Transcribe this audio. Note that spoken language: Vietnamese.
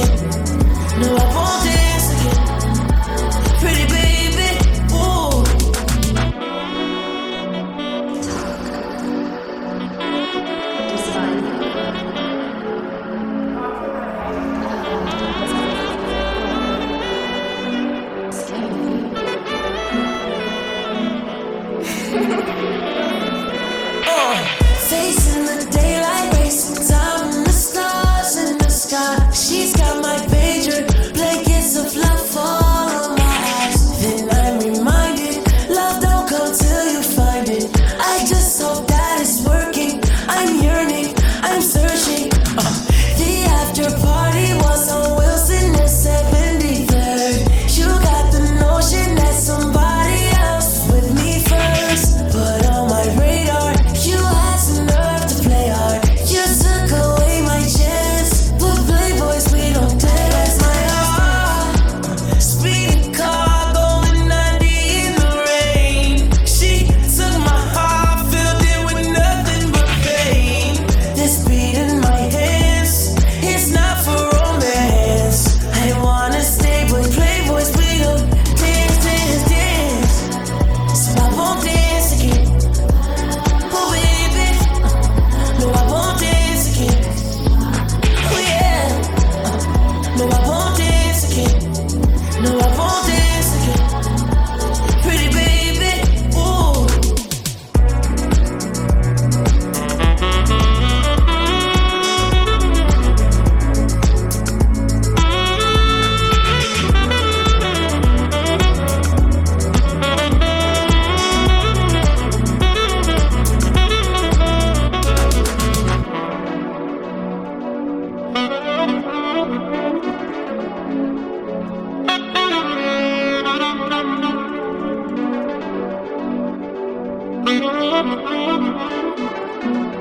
No, I won't. Thank you.